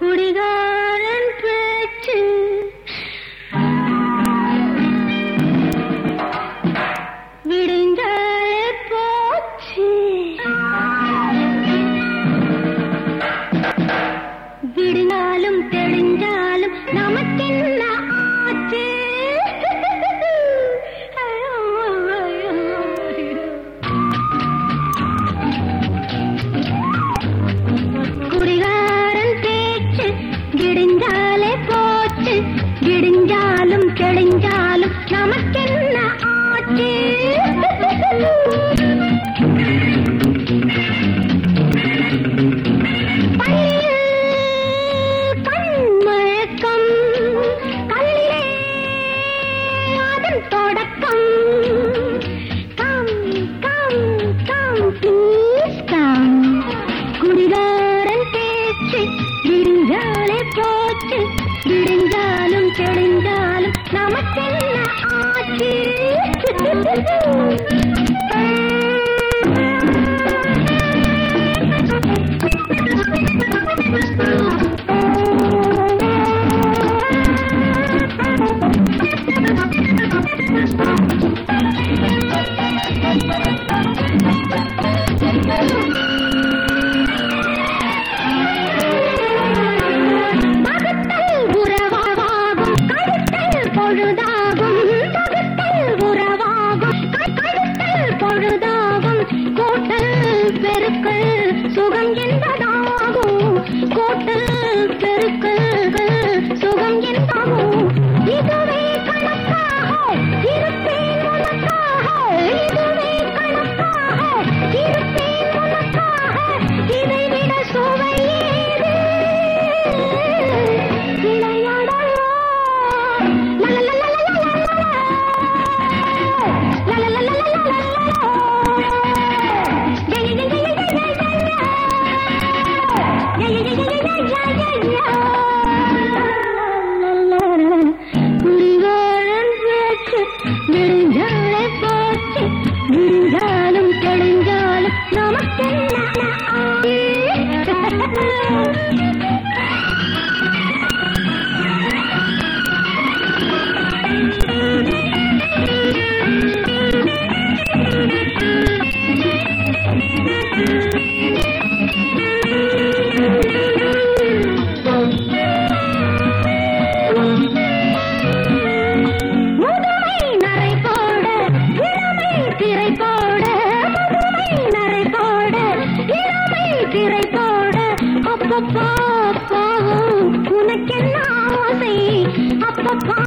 ಕುಡಿಗಾ please come குடிகாரன் பேச்சு விரிஞ்சாலே போச்சு. விரிஞ்சாலும் தெளிஞ்சாலும் நமக்கென்ன ஆச்சு? யாருக்கு சுகம் என்பதாகும். கோட்டில் திரை போட அப்பப்பா உனக்கு என்ன ஆசை? அப்பப்பா